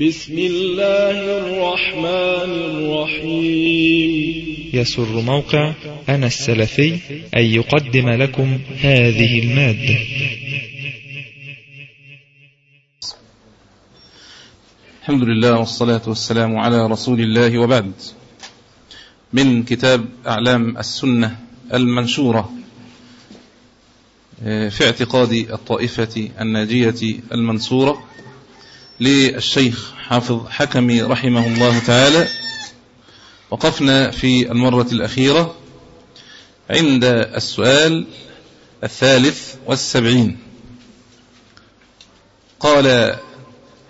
بسم الله الرحمن الرحيم. يسر موقع أنا السلفي أن يقدم لكم هذه المادة. الحمد لله والصلاة والسلام على رسول الله وبعد. من كتاب أعلام السنة المنشورة في اعتقاد الطائفة الناجية المنصورة للشيخ حافظ حكمي رحمه الله تعالى. وقفنا في المرة الأخيرة عند السؤال الثالث والسبعين. قال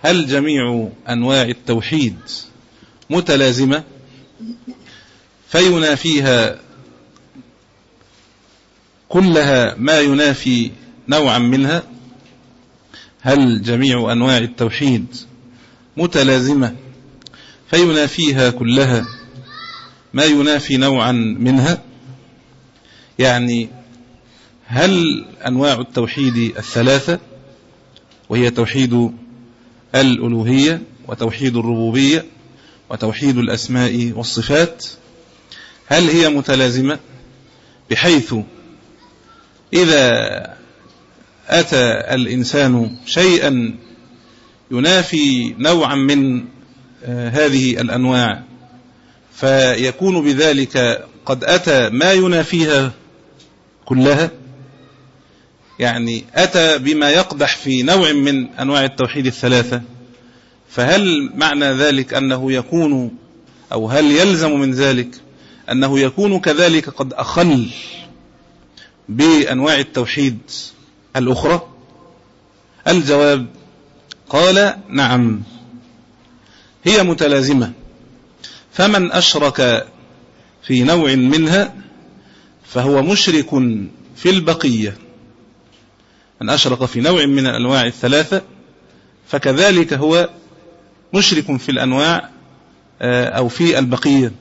هل جميع أنواع التوحيد متلازمة؟ فينافيها كلها ما ينافي نوعا منها. هل جميع أنواع التوحيد متلازمة فينافيها كلها؟ ما ينافي نوعا منها؟ يعني هل أنواع التوحيد الثلاثة؟ وهي توحيد الألوهية وتوحيد الربوبية وتوحيد الأسماء والصفات. هل هي متلازمة؟ بحيث إذا أتى الإنسان شيئا ينافي نوعا من هذه الأنواع فيكون بذلك قد أتى ما ينافيها كلها؟ يعني أتى بما يقدح في نوع من أنواع التوحيد الثلاثة فهل معنى ذلك أنه يكون أو هل يلزم من ذلك أنه يكون كذلك قد أخل بأنواع التوحيد؟ الأخرى؟ الجواب قال نعم. هي متلازمة. فمن أشرك في نوع منها فهو مشرك في البقية. من أشرك في نوع من الأنواع الثلاثة فكذلك هو مشرك في الأنواع أو في البقية.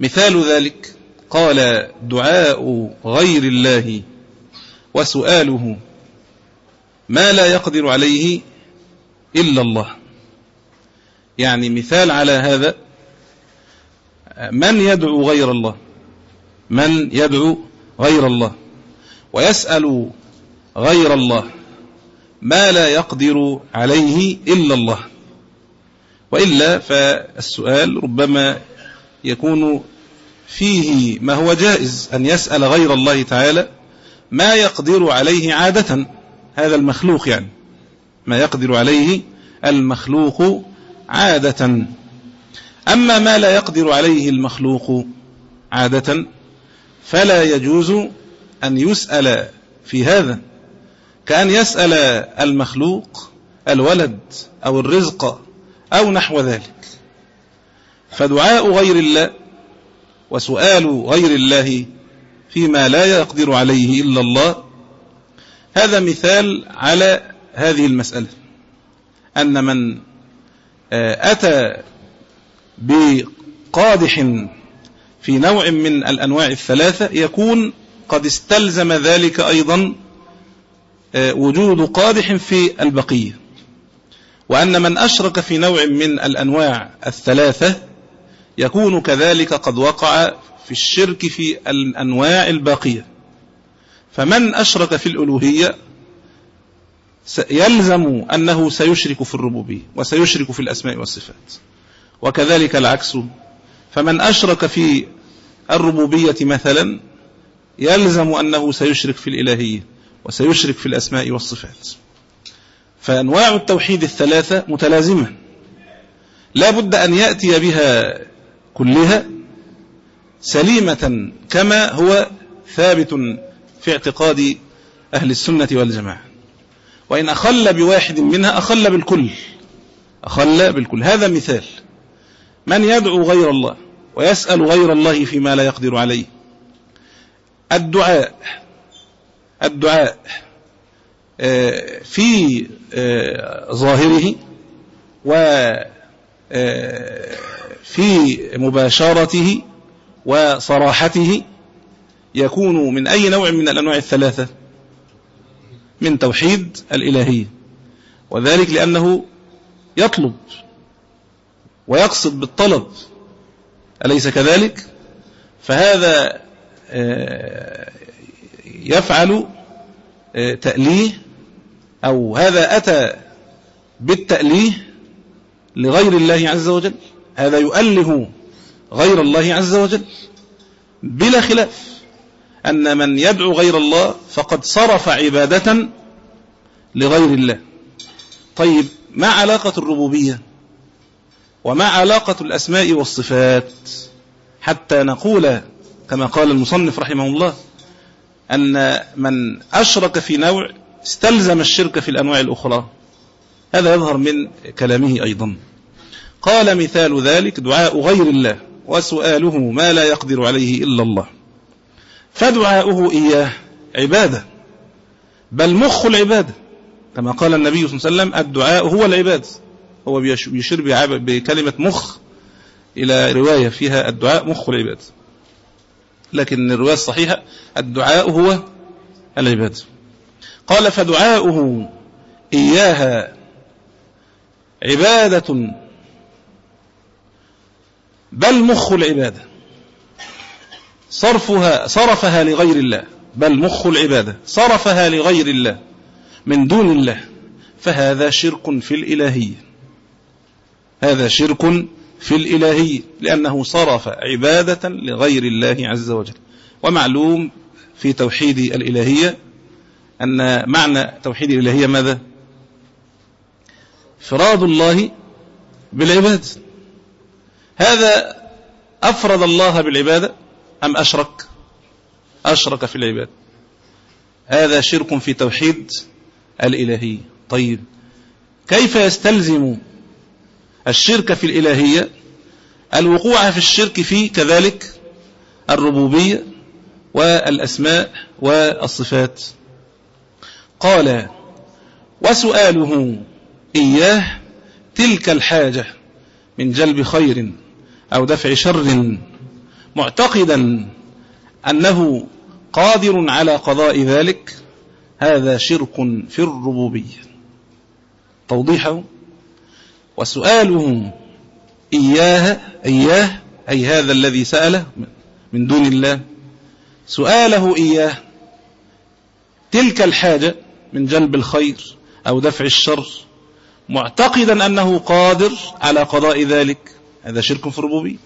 مثال ذلك قال دعاء غير الله وسؤاله ما لا يقدر عليه إلا الله. يعني مثال على هذا من يدعو غير الله؟ من يدعو غير الله؟ ويسأل غير الله ما لا يقدر عليه إلا الله. وإلا فالسؤال ربما يكون فيه ما هو جائز أن يسأل غير الله تعالى ما يقدر عليه عادة هذا المخلوق يعني. ما يقدر عليه المخلوق عادة. أما ما لا يقدر عليه المخلوق عادة فلا يجوز أن يسأل في هذا. كأن يسأل المخلوق الولد أو الرزق أو نحو ذلك. فدعاء غير الله وسؤال غير الله فيما لا يقدر عليه إلا الله. هذا مثال على هذه المسألة أن من أتى بقادح في نوع من الأنواع الثلاثة يكون قد استلزم ذلك أيضا وجود قادح في البقية. وأن من أشرك في نوع من الأنواع الثلاثة يكون كذلك قد وقع في الشرك في الأنواع الباقية. فمن أشرك في الألوهية يلزم أنه سيشرك في الربوبية وسيشرك في الأسماء والصفات. وكذلك العكس. فمن أشرك في الربوبية مثلا يلزم أنه سيشرك في الإلهية وسيشرك في الأسماء والصفات. فأنواع التوحيد الثلاثة متلازمة. لا بد أن يأتي بها كلها سليمة كما هو ثابت في اعتقاد أهل السنة والجماعة. وإن أخل بواحد منها أخل بالكل أخل بالكل. هذا مثال. من يدعو غير الله ويسأل غير الله فيما لا يقدر عليه. الدعاء الدعاء في ظاهره وفي مباشرته وصراحته يكون من أي نوع من الأنواع الثلاثة؟ من توحيد الإلهية. وذلك لأنه يطلب ويقصد بالطلب. أليس كذلك؟ فهذا آه، يفعل آه، تأليه أو هذا أتى بالتأليه لغير الله عز وجل؟ هذا يؤله غير الله عز وجل. بلا خلاف أن من يدعو غير الله فقد صرف عبادة لغير الله. طيب ما علاقة الربوبية؟ وما علاقة الأسماء والصفات؟ حتى نقول كما قال المصنف رحمه الله أن من أشرك في نوع استلزم الشرك في الأنواع الأخرى. هذا يظهر من كلامه أيضا. قال مثال ذلك دعاء غير الله وسؤاله ما لا يقدر عليه إلا الله. فدعاؤه إياه عبادة بل مخ العبادة. كما قال النبي صلى الله عليه وسلم الدعاء هو العبادة. هو بيشير بكلمة مخ إلى رواية فيها الدعاء مخ العبادة. لكن الرواية الصحيحة الدعاء هو العبادة. قال فدعاؤه إياها عبادة بل مخ العبادة. صرفها صرفها لغير الله. بل مخ العبادة. صرفها لغير الله. من دون الله. فهذا شرك في الإلهية. هذا شرك في الإلهية. لأنه صرف عبادة لغير الله عز وجل. ومعلوم في توحيد الإلهية أن معنى توحيد الإلهية ماذا؟ فراد الله بالعباد هذا أفرد الله بالعبادة أم أشرك؟ أشرك في العباد هذا شرك في توحيد الإلهية طيب كيف يستلزم الشرك في الإلهية؟ الوقوع في الشرك في كذلك الربوبية والأسماء والصفات. قال وسؤاله إياه تلك الحاجة من جلب خير. أو دفع شر معتقدا أنه قادر على قضاء ذلك هذا شرك في الربوبية. توضيحه؟ وسؤاله إياه إياه أي هذا الذي سأله من دون الله سؤاله إياه تلك الحاجة من جلب الخير أو دفع الشر معتقدا أنه قادر على قضاء ذلك هذا شرك في الربوبية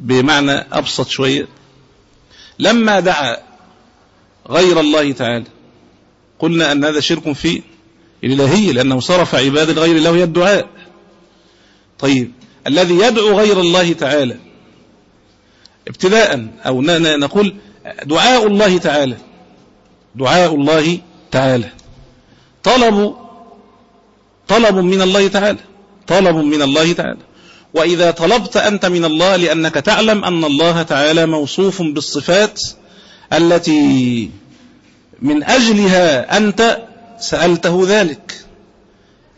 بمعنى أبسط شوية. لما دعا غير الله تعالى قلنا أن هذا شرك في الإلهية لأنه صرف عباد غير الله الدعاء. طيب الذي يدعو غير الله تعالى ابتداء أو نقول دعاء الله تعالى دعاء الله تعالى. طلب طلب من الله تعالى طلب من الله تعالى. وإذا طلبت أنت من الله لأنك تعلم أن الله تعالى موصوف بالصفات التي من أجلها أنت سألته ذلك.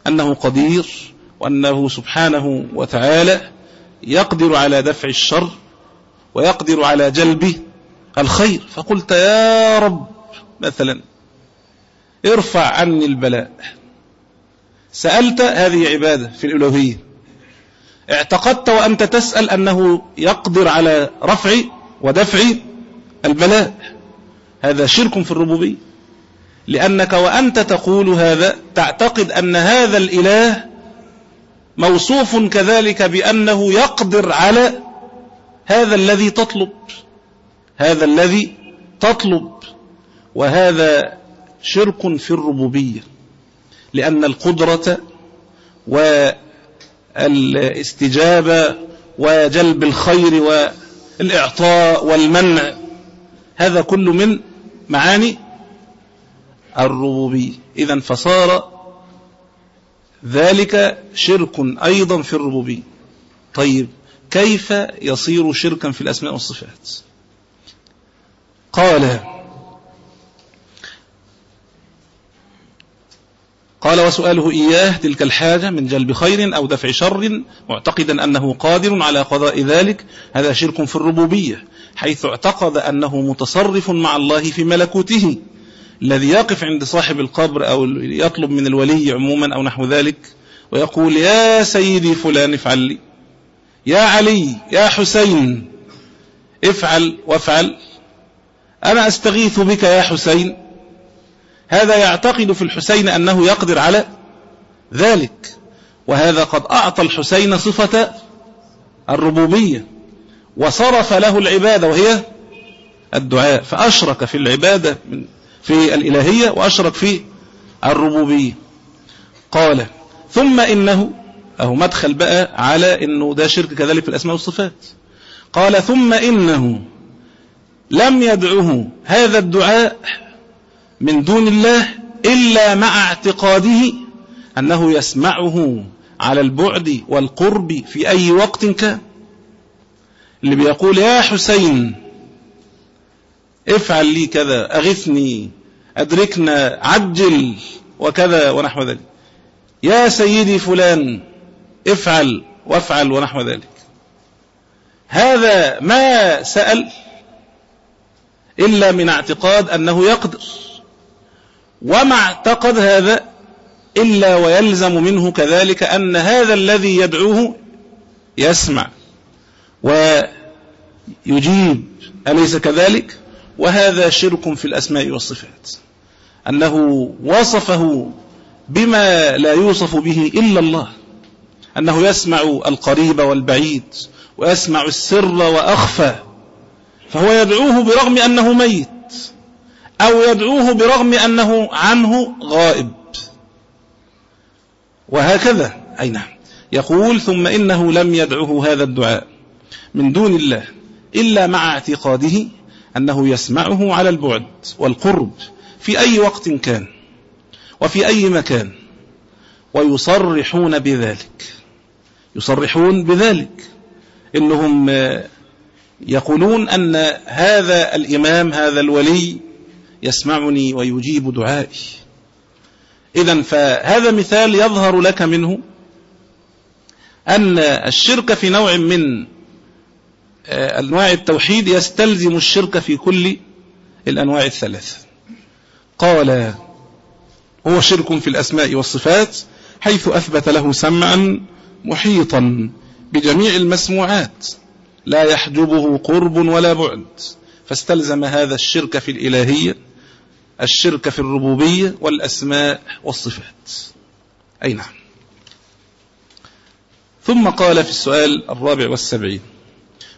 أنه قدير وأنه سبحانه وتعالى يقدر على دفع الشر ويقدر على جلب الخير. فقلت يا رب مثلا ارفع عني البلاء. سألت هذه عبادة في الألوهية. اعتقدت وأنت تسأل أنه يقدر على رفع ودفع البلاء. هذا شرك في الربوبية. لأنك وأنت تقول هذا تعتقد أن هذا الإله موصوف كذلك بأنه يقدر على هذا الذي تطلب. هذا الذي تطلب. وهذا شرك في الربوبية. لأن القدرة والاستجابة وجلب الخير والإعطاء والمنع. هذا كل من معاني الربوبية. إذا فصار ذلك شرك أيضا في الربوبية. طيب كيف يصير شركا في الأسماء والصفات؟ قال قال وسؤاله إياه تلك الحاجة من جلب خير أو دفع شر معتقدا أنه قادر على قضاء ذلك هذا شرك في الربوبية حيث اعتقد أنه متصرف مع الله في ملكوته الذي يقف عند صاحب القبر أو يطلب من الولي عموما أو نحو ذلك ويقول يا سيدي فلان افعل لي يا علي يا حسين افعل وافعل أنا أستغيث بك يا حسين؟ هذا يعتقد في الحسين أنه يقدر على ذلك وهذا قد أعطى الحسين صفة الربوبية وصرف له العبادة وهي الدعاء فأشرك في العبادة في الإلهية وأشرك في الربوبية. قال ثم إنه أهو مدخل بقى على إنه ده شرك كذلك في الأسماء والصفات. قال ثم إنه لم يدعه هذا الدعاء من دون الله إلا مع اعتقاده أنه يسمعه على البعد والقرب في أي وقت كان. اللي بيقول يا حسين افعل لي كذا أغثني أدركنا عجل وكذا ونحو ذلك. يا سيدي فلان افعل وافعل ونحو ذلك. هذا ما سأل إلا من اعتقاد أنه يقدر. وما اعتقد هذا إلا ويلزم منه كذلك أن هذا الذي يدعوه يسمع ويجيب أليس كذلك؟ وهذا شرك في الأسماء والصفات. أنه وصفه بما لا يوصف به إلا الله. أنه يسمع القريب والبعيد ويسمع السر وأخفى. فهو يدعوه برغم أنه ميت. أو يدعوه برغم أنه عنه غائب. وهكذا أي نعم. يقول ثم إنه لم يدعه هذا الدعاء من دون الله إلا مع اعتقاده أنه يسمعه على البعد والقرب في أي وقت كان وفي أي مكان. ويصرحون بذلك. يصرحون بذلك. إنهم يقولون أن هذا الإمام هذا الولي يسمعني ويجيب دعائي. إذا فهذا مثال يظهر لك منه أن الشرك في نوع من آه، أنواع التوحيد يستلزم الشرك في كل الأنواع الثلاث قال هو شرك في الأسماء والصفات حيث أثبت له سمعا محيطا بجميع المسموعات. لا يحجبه قرب ولا بعد. فاستلزم هذا الشرك في الإلهية الشرك في الربوبية والأسماء والصفات. أي نعم. ثم قال في السؤال الرابع والسبعين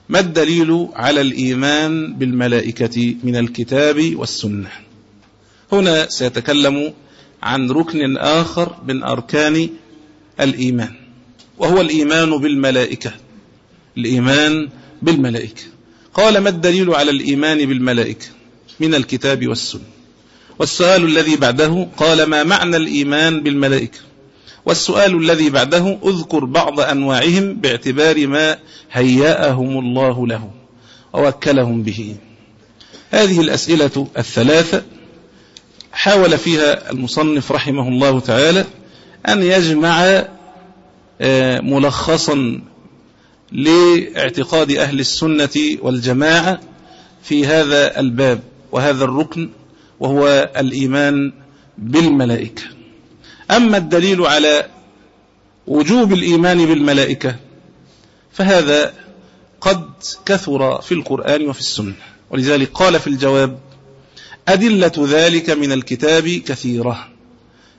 ما الدليل على الإيمان بالملائكة من الكتاب والسنة؟ هنا سيتكلم عن ركن آخر من أركان الإيمان وهو الإيمان بالملائكة. الإيمان بالملائكة. قال ما الدليل على الإيمان بالملائكة من الكتاب والسنة؟ والسؤال الذي بعده قال ما معنى الإيمان بالملائكة؟ والسؤال الذي بعده اذكر بعض أنواعهم باعتبار ما هيأهم الله له ووكلهم به. هذه الأسئلة الثلاثة حاول فيها المصنف رحمه الله تعالى أن يجمع آه، ملخصا لاعتقاد أهل السنة والجماعة في هذا الباب وهذا الركن وهو الإيمان بالملائكة. أما الدليل على وجوب الإيمان بالملائكة فهذا قد كثر في القرآن وفي السنة. ولذلك قال في الجواب أدلة ذلك من الكتاب كثيرة.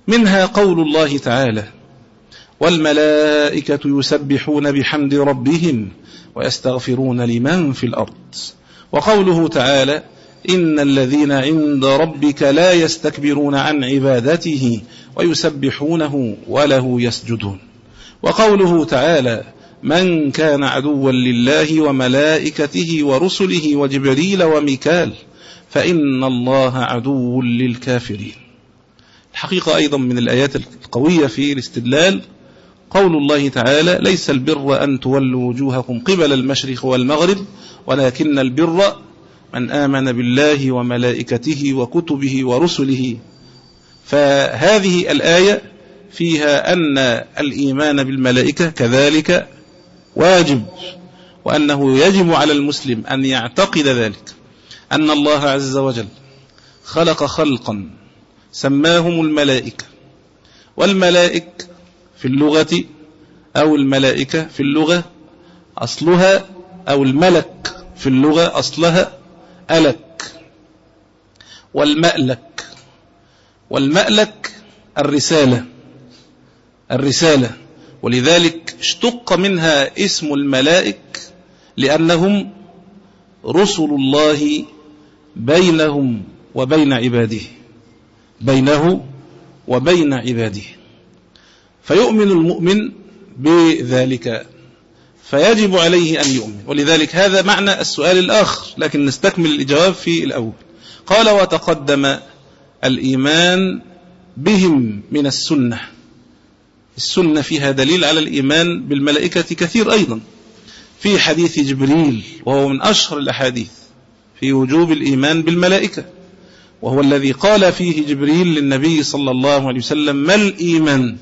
منها قول الله تعالى والملائكة يسبحون بحمد ربهم ويستغفرون لمن في الأرض. وقوله تعالى إن الذين عند ربك لا يستكبرون عن عبادته ويسبحونه وله يسجدون. وقوله تعالى من كان عدوا لله وملائكته ورسله وجبريل وميكال فإن الله عدو للكافرين. الحقيقة أيضا من الآيات القوية في الاستدلال قول الله تعالى ليس البر أن تولوا وجوهكم قبل المشرق والمغرب ولكن البر من آمن بالله وملائكته وكتبه ورسله. فهذه الآية فيها أن الإيمان بالملائكة كذلك واجب وأنه يجب على المسلم أن يعتقد ذلك أن الله عز وجل خلق خلقا سماهم الملائكة. والملائك في اللغة أو الملائكة في اللغة أصلها أو الملك في اللغة أصلها ألك والمألك والمألك الرسالة الرسالة. ولذلك اشتق منها اسم الملائك لأنهم رسل الله بينهم وبين عباده بينه وبين عباده. فيؤمن المؤمن بذلك. فيجب عليه أن يؤمن. ولذلك هذا معنى السؤال الآخر لكن نستكمل الإجابة في الأول. قال وتقدم الإيمان بهم من السنة. السنة فيها دليل على الإيمان بالملائكة كثير أيضا. في حديث جبريل وهو من أشهر الأحاديث في وجوب الإيمان بالملائكة. وهو الذي قال فيه جبريل للنبي صلى الله عليه وسلم ما الإيمان؟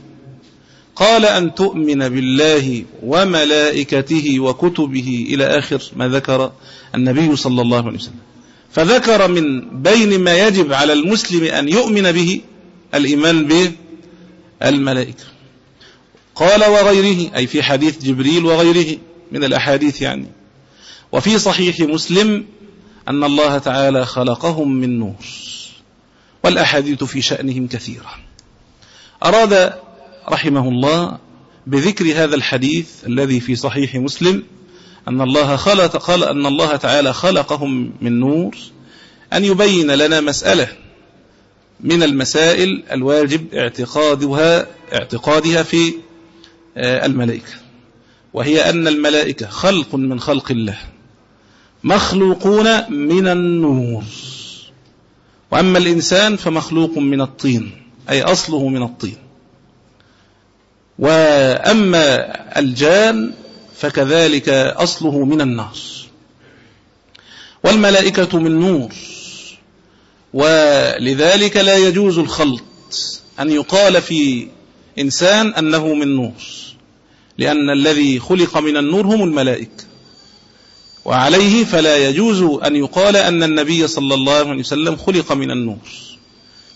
قال أن تؤمن بالله وملائكته وكتبه إلى آخر ما ذكر النبي صلى الله عليه وسلم. فذكر من بين ما يجب على المسلم أن يؤمن به الإيمان بالملائكة. قال وغيره أي في حديث جبريل وغيره من الأحاديث يعني. وفي صحيح مسلم أن الله تعالى خلقهم من نور والأحاديث في شأنهم كثيرة. أراد رحمه الله بذكر هذا الحديث الذي في صحيح مسلم أن الله خلق قال أن الله تعالى خلقهم من نور أن يبين لنا مسألة من المسائل الواجب اعتقادها اعتقادها في آه، الملائكة وهي أن الملائكة خلق من خلق الله مخلوقون من النور وأما الإنسان فمخلوق من الطين أي أصله من الطين. وأما الجان فكذلك أصله من النار والملائكة من نور. ولذلك لا يجوز الخلط أن يقال في إنسان أنه من نور. لأن الذي خلق من النور هم الملائكة. وعليه فلا يجوز أن يقال أن النبي صلى الله عليه وسلم خلق من النور.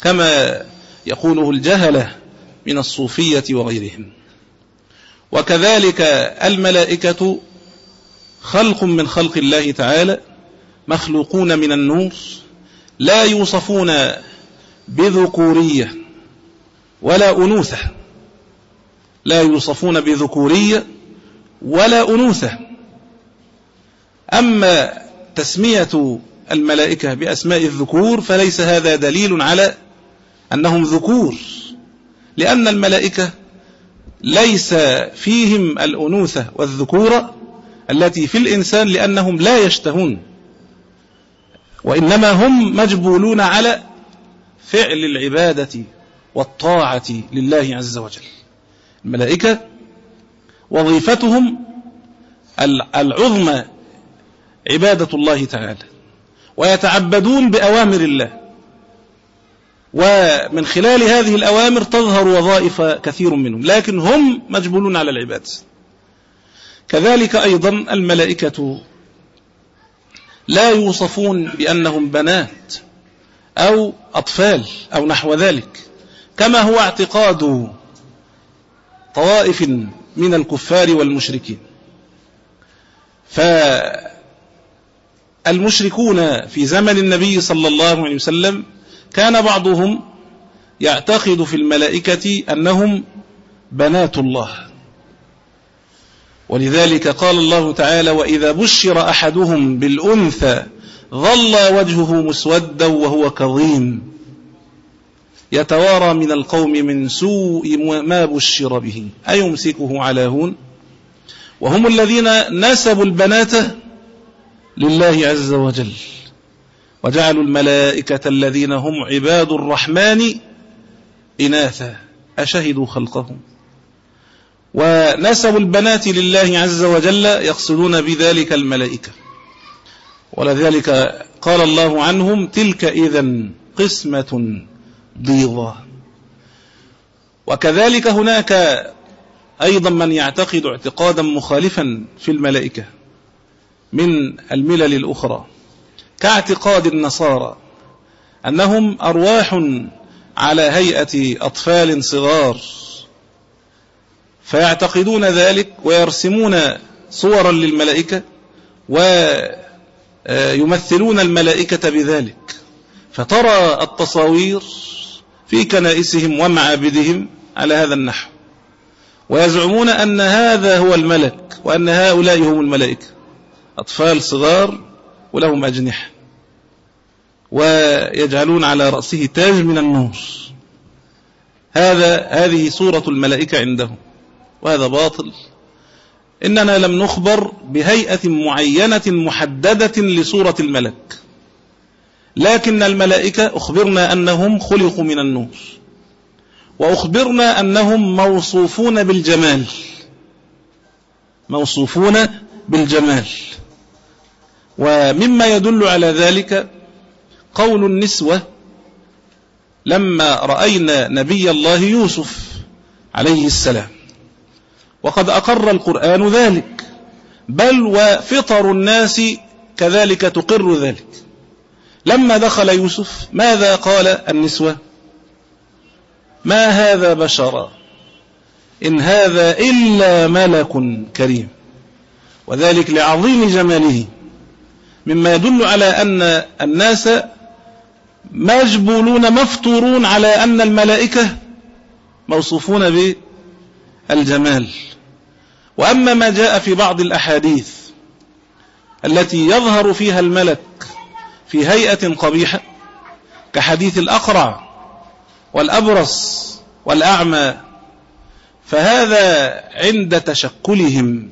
كما يقوله الجهلة من الصوفية وغيرهم. وكذلك الملائكة خلق من خلق الله تعالى مخلوقون من النور لا يوصفون بذكورية ولا أنوثة. لا يوصفون بذكورية ولا أنوثة. أما تسمية الملائكة بأسماء الذكور فليس هذا دليل على أنهم ذكور. لأن الملائكة ليس فيهم الأنوثة والذكورة التي في الإنسان لأنهم لا يشتهون وإنما هم مجبولون على فعل العبادة والطاعة لله عز وجل. الملائكة وظيفتهم العظمى عبادة الله تعالى ويتعبدون بأوامر الله. ومن خلال هذه الأوامر تظهر وظائف كثير منهم لكن هم مجبولون على العباد. كذلك أيضا الملائكة لا يوصفون بأنهم بنات أو أطفال أو نحو ذلك كما هو اعتقاد طوائف من الكفار والمشركين. فالمشركون في زمن النبي صلى الله عليه وسلم كان بعضهم يعتقد في الملائكة أنهم بنات الله. ولذلك قال الله تعالى وإذا بشر أحدهم بالأنثى ظل وجهه مسودا وهو كظيم. يتوارى من القوم من سوء ما بشر به. أيمسكه على هون؟ وهم الذين نسبوا البنات لله عز وجل. وجعلوا الملائكة الذين هم عباد الرحمن إناثا. أشهدوا خلقهم. ونسبوا البنات لله عز وجل يقصدون بذلك الملائكة. ولذلك قال الله عنهم تلك إذا قسمة ضيضة وكذلك هناك أيضا من يعتقد اعتقادا مخالفا في الملائكة من الملل الأخرى. كاعتقاد النصارى أنهم أرواح على هيئة أطفال صغار. فيعتقدون ذلك ويرسمون صورا للملائكة ويمثلون الملائكة بذلك. فترى التصاوير في كنائسهم ومعابدهم على هذا النحو. ويزعمون أن هذا هو الملك وأن هؤلاء هم الملائكة. أطفال صغار ولهم أجنحة. ويجعلون على رأسه تاج من النور. هذا هذه صورة الملائكة عندهم. وهذا باطل. إننا لم نخبر بهيئة معينة محددة لصورة الملك. لكن الملائكة أخبرنا أنهم خلقوا من النور. وأخبرنا أنهم موصوفون بالجمال. موصوفون بالجمال. ومما يدل على ذلك قول النسوة لما رأينا نبي الله يوسف عليه السلام. وقد أقر القرآن ذلك بل وفطر الناس كذلك تقر ذلك. لما دخل يوسف ماذا قال النسوة؟ ما هذا بشرا؟ إن هذا إلا ملك كريم. وذلك لعظيم جماله. مما يدل على أن الناس مجبولون مفطورون على أن الملائكة موصوفون بالجمال. وأما ما جاء في بعض الأحاديث التي يظهر فيها الملك في هيئة قبيحة كحديث الأقرع والأبرص والأعمى فهذا عند تشكلهم.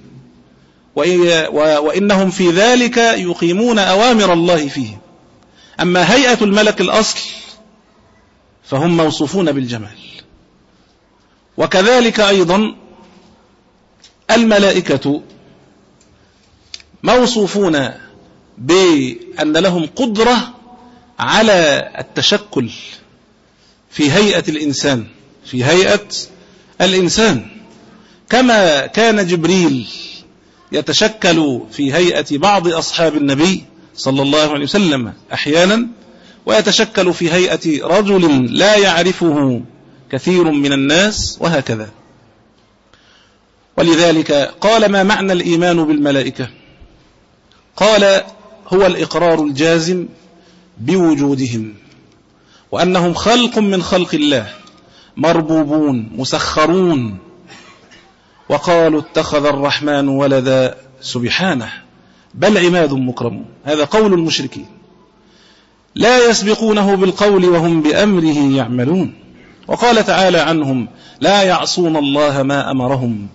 وإنهم في ذلك يقيمون أوامر الله فيه أما هيئة الملك الأصل فهم موصوفون بالجمال. وكذلك أيضا الملائكة موصوفون بأن لهم قدرة على التشكل في هيئة الإنسان في هيئة الإنسان. كما كان جبريل يتشكل في هيئة بعض أصحاب النبي صلى الله عليه وسلم أحيانا ويتشكل في هيئة رجل لا يعرفه كثير من الناس وهكذا. ولذلك قال ما معنى الإيمان بالملائكة؟ قال هو الإقرار الجازم بوجودهم وأنهم خلق من خلق الله مربوبون مسخرون وقالوا اتخذ الرحمن ولدا سبحانه بل عماد مكرمون هذا قول المشركين. لا يسبقونه بالقول وهم بأمره يعملون. وقال تعالى عنهم لا يعصون الله ما أمرهم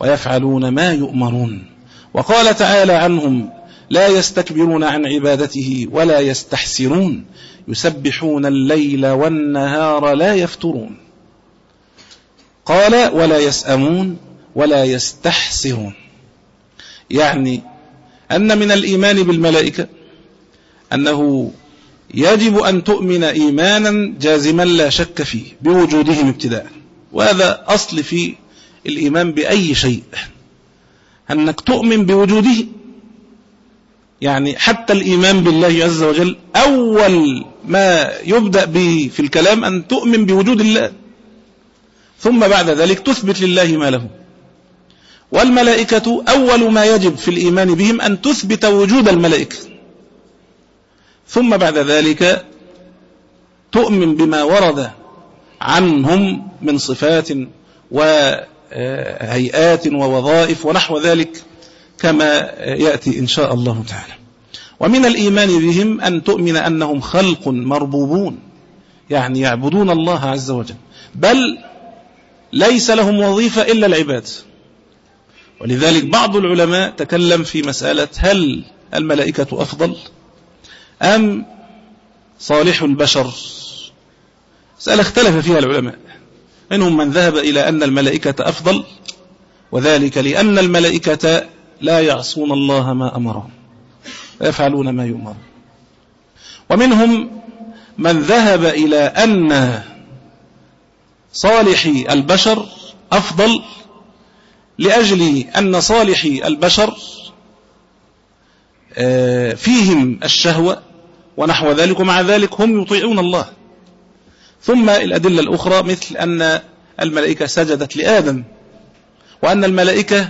ويفعلون ما يؤمرون. وقال تعالى عنهم لا يستكبرون عن عبادته ولا يستحسرون. يسبحون الليل والنهار لا يفترون. قال ولا يسأمون. ولا يستحسرون. يعني أن من الإيمان بالملائكة أنه يجب أن تؤمن إيمانا جازما لا شك فيه بوجودهم ابتداء. وهذا أصل في الإيمان بأي شيء. أنك تؤمن بوجوده يعني حتى الإيمان بالله عز وجل أول ما يبدأ به في الكلام أن تؤمن بوجود الله. ثم بعد ذلك تثبت لله ما له. والملائكة أول ما يجب في الإيمان بهم أن تثبت وجود الملائكة. ثم بعد ذلك تؤمن بما ورد عنهم من صفات وهيئات ووظائف ونحو ذلك كما يأتي إن شاء الله تعالى. ومن الإيمان بهم أن تؤمن أنهم خلق مربوبون يعني يعبدون الله عز وجل بل ليس لهم وظيفة إلا العباد. ولذلك بعض العلماء تكلم في مسألة هل الملائكة أفضل أم صالح البشر؟ مسألة اختلف فيها العلماء. منهم من ذهب إلى أن الملائكة أفضل وذلك لأن الملائكة لا يعصون الله ما أمرهم ويفعلون ما يؤمرون. ومنهم من ذهب إلى أن صالحي البشر أفضل لأجل أن صالحي البشر آه، فيهم الشهوة ونحو ذلك ومع ذلك هم يطيعون الله. ثم الأدلة الأخرى مثل أن الملائكة سجدت لآدم وأن الملائكة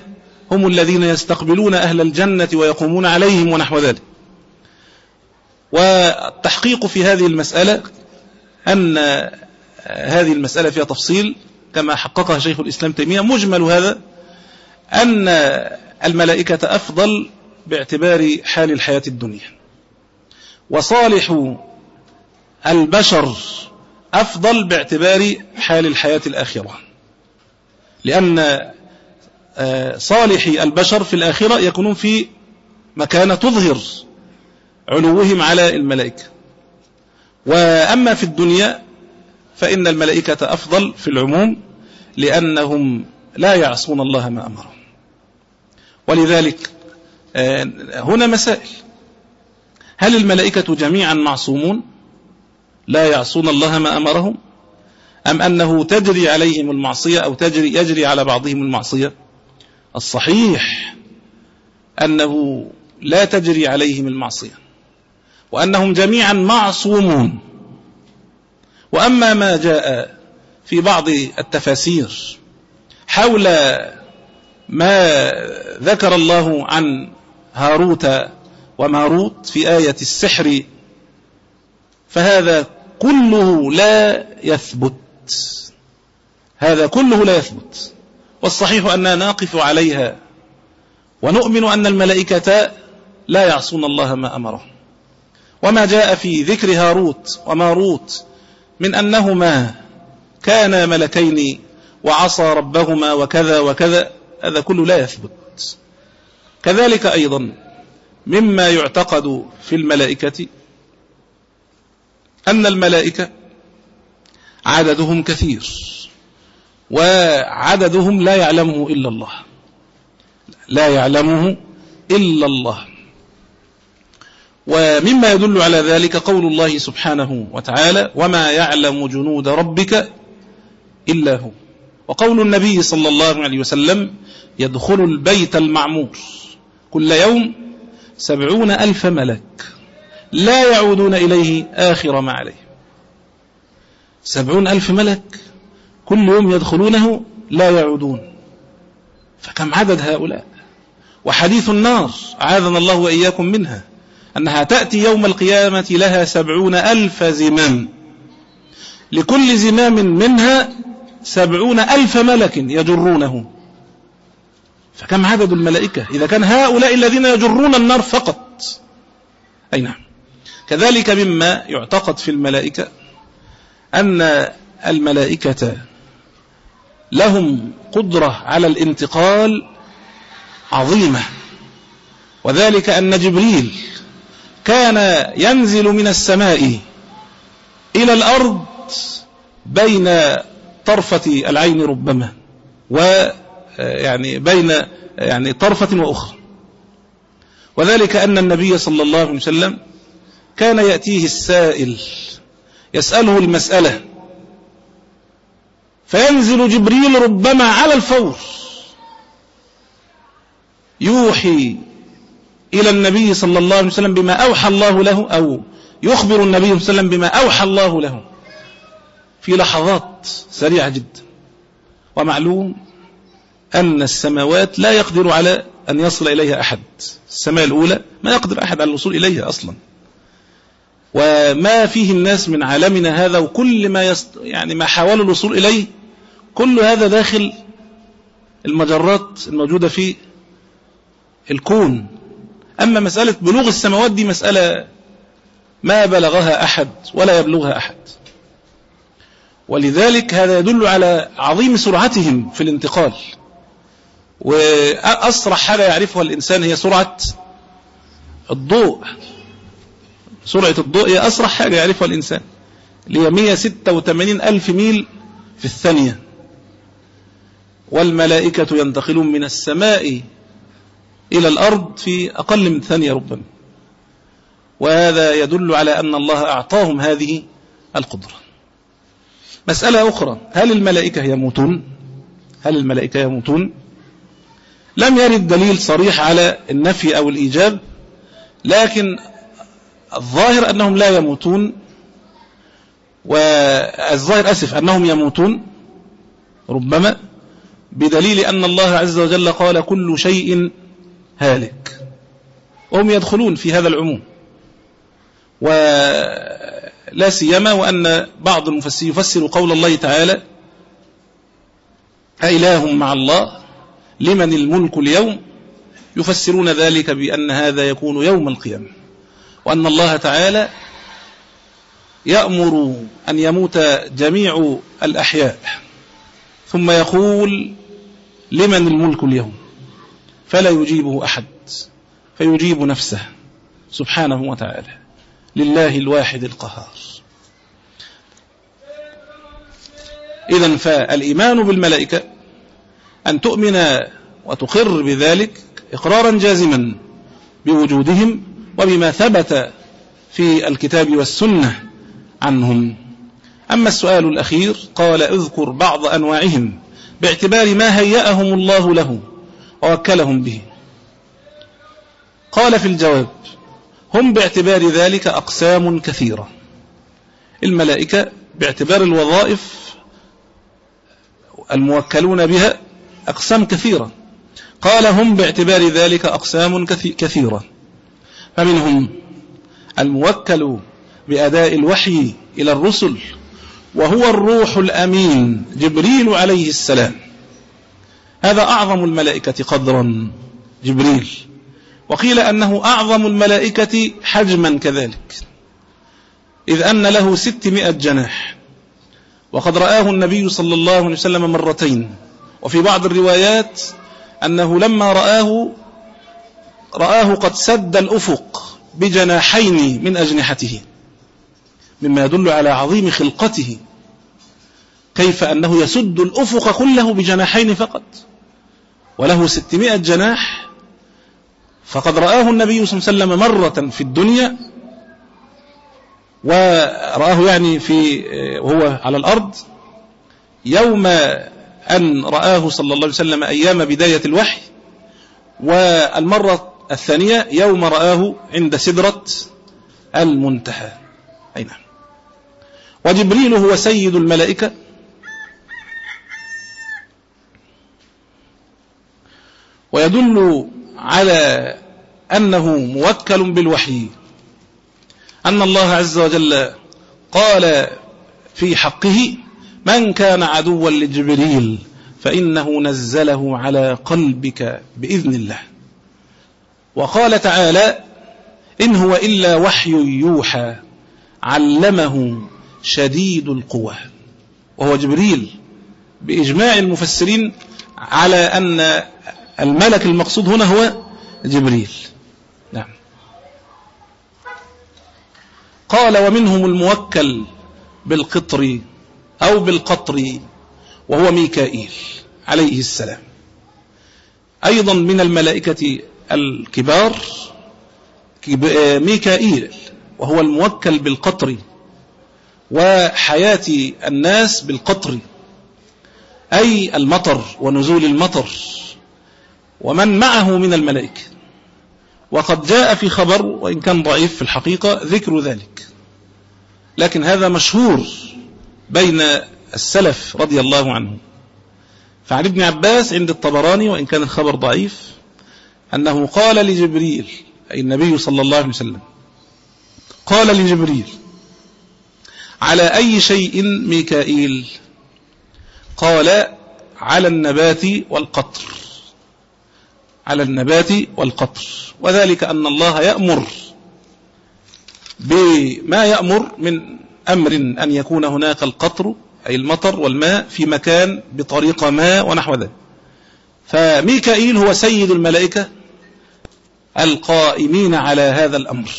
هم الذين يستقبلون أهل الجنة ويقومون عليهم ونحو ذلك. والتحقيق في هذه المسألة أن هذه المسألة فيها تفصيل كما حققها شيخ الإسلام تيمية مجمل هذا أن الملائكة أفضل باعتبار حال الحياة الدنيا. وصالح البشر أفضل باعتبار حال الحياة الآخرة. لأن آه، صالحي البشر في الآخرة يكونون في مكانة تظهر علوهم على الملائكة. وأما في الدنيا فإن الملائكة أفضل في العموم لأنهم لا يعصون الله ما أمرهم. ولذلك آه، هنا مسائل. هل الملائكة جميعا معصومون؟ لا يعصون الله ما أمرهم؟ أم أنه تجري عليهم المعصية أو تجري يجري على بعضهم المعصية؟ الصحيح أنه لا تجري عليهم المعصية وأنهم جميعا معصومون. وأما ما جاء في بعض التفاسير حول ما ذكر الله عن هاروت وماروت في آية السحر فهذا كله لا يثبت. هذا كله لا يثبت. والصحيح أننا نقف عليها ونؤمن أن الملائكة لا يعصون الله ما أمرهم. وما جاء في ذكر هاروت وماروت من أنهما كانا ملكين وعصى ربهما وكذا وكذا هذا كله لا يثبت. كذلك أيضا مما يعتقد في الملائكة أن الملائكة عددهم كثير وعددهم لا يعلمه إلا الله. لا يعلمه إلا الله. ومما يدل على ذلك قول الله سبحانه وتعالى وما يعلم جنود ربك إلا هو. وقول النبي صلى الله عليه وسلم يدخل البيت المعمور كل يوم سبعون ألف ملك لا يعودون إليه آخر ما عليه. سبعون ألف ملك كل يوم يدخلونه لا يعودون. فكم عدد هؤلاء؟ وحديث النار عاذنا الله وإياكم منها أنها تأتي يوم القيامة لها سبعون ألف زمام. لكل زمام منها سبعون ألف ملك يجرونه. فكم عدد الملائكة؟ إذا كان هؤلاء الذين يجرون النار فقط. أي نعم. كذلك مما يعتقد في الملائكة أن الملائكة لهم قدرة على الانتقال عظيمة. وذلك أن جبريل كان ينزل من السماء إلى الأرض بين طرفة العين ربما ويعني بين يعني طرفة وأخرى. وذلك أن النبي صلى الله عليه وسلم كان يأتيه السائل يسأله المسألة فينزل جبريل ربما على الفور يوحي إلى النبي صلى الله عليه وسلم بما أوحى الله له أو يخبر النبي صلى الله عليه وسلم بما أوحى الله له. في لحظات سريعة جدا. ومعلوم أن السماوات لا يقدر على أن يصل إليها أحد. السماء الأولى ما يقدر أحد على الوصول إليها أصلا. وما فيه الناس من عالمنا هذا وكل ما يست... يعني ما حاولوا الوصول إليه كل هذا داخل المجرات الموجودة في الكون. أما مسألة بلوغ السماوات دي مسألة ما بلغها أحد ولا يبلغها أحد. ولذلك هذا يدل على عظيم سرعتهم في الانتقال. وأسرع حاجة يعرفها الإنسان هي سرعة الضوء. سرعة الضوء هي أسرع حاجة يعرفها الإنسان. هي 186 ألف ميل في الثانية. والملائكة ينتقلون من السماء إلى الأرض في أقل من ثانية ربما. وهذا يدل على أن الله أعطاهم هذه القدرة. مسألة أخرى. هل الملائكة يموتون؟ هل الملائكة يموتون؟ لم يرد دليل صريح على النفي أو الإيجاب لكن والظاهر أنهم لا يموتون والظاهر أسف أنهم يموتون ربما بدليل أن الله عز وجل قال كل شيء هالك. وهم يدخلون في هذا العموم. ولا سيما وأن بعض المفسرين يفسر قول الله تعالى أإله مع الله لمن الملك اليوم؟ يفسرون ذلك بأن هذا يكون يوم القيامة. وأن الله تعالى يأمر أن يموت جميع الأحياء ثم يقول لمن الملك اليوم؟ فلا يجيبه أحد فيجيب نفسه سبحانه وتعالى. لله الواحد القهار. إذا فالإيمان بالملائكة أن تؤمن وتقر بذلك إقرارا جازما بوجودهم وبما ثبت في الكتاب والسنة عنهم. أما السؤال الأخير قال اذكر بعض أنواعهم باعتبار ما هيأهم الله له ووكلهم به. قال في الجواب هم باعتبار ذلك أقسام كثيرة. الملائكة باعتبار الوظائف الموكلون بها أقسام كثيرة. قال هم باعتبار ذلك أقسام كثيرة. فمنهم الموكل بأداء الوحي إلى الرسل وهو الروح الأمين جبريل عليه السلام. هذا أعظم الملائكة قدرا جبريل. وقيل أنه أعظم الملائكة حجما كذلك. إذ أن له ستمائة جناح. وقد رآه النبي صلى الله عليه وسلم مرتين. وفي بعض الروايات أنه لما رآه رآه قد سد الأفق بجناحين من أجنحته. مما يدل على عظيم خلقته. كيف أنه يسد الأفق كله بجناحين فقط. وله ستمائة جناح فقد رآه النبي صلى الله عليه وسلم مرة في الدنيا ورآه يعني في وهو على الأرض يوم أن رآه صلى الله عليه وسلم أيام بداية الوحي والمرة الثانية يوم رآه عند سدرة المنتهى. أي نعم. وجبريل هو سيد الملائكة. ويدل على أنه موكل بالوحي. أن الله عز وجل قال في حقه من كان عدوا لجبريل فإنه نزله على قلبك بإذن الله. وقال تعالى إن هو إلا وحي يوحى علمه شديد القوى. وهو جبريل بإجماع المفسرين على أن الملك المقصود هنا هو جبريل. نعم. قال ومنهم الموكل بالقطر أو بالقطر وهو ميكائيل عليه السلام. أيضا من الملائكة الكبار ميكائيل وهو الموكل بالقطر وحياة الناس بالقطر أي المطر ونزول المطر. ومن معه من الملائكة. وقد جاء في خبر وإن كان ضعيف في الحقيقة ذكر ذلك. لكن هذا مشهور بين السلف رضي الله عنهم فعن ابن عباس عند الطبراني وإن كان الخبر ضعيف أنه قال لجبريل أي النبي صلى الله عليه وسلم قال لجبريل على أي شيء ميكائيل؟ قال على النبات والقطر. على النبات والقطر. وذلك أن الله يأمر بما يأمر من أمر أن يكون هناك القطر أي المطر والماء في مكان بطريقة ما ونحو ذلك. فميكائيل هو سيد الملائكة القائمين على هذا الأمر.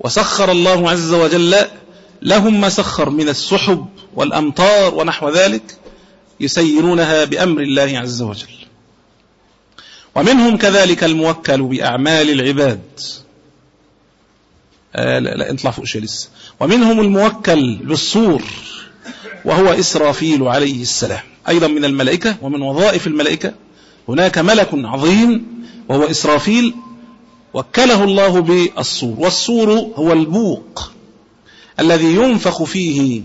وسخر الله عز وجل لهم ما سخر من السحب والأمطار ونحو ذلك يسيرونها بأمر الله عز وجل. ومنهم كذلك الموكل بأعمال العباد. آه لا, لا انطلع فوق شيء لسه. ومنهم الموكل بالصور وهو إسرافيل عليه السلام. أيضا من الملائكة ومن وظائف الملائكة. هناك ملك عظيم وهو إسرافيل. وكله الله بالصور. والصور هو البوق الذي ينفخ فيه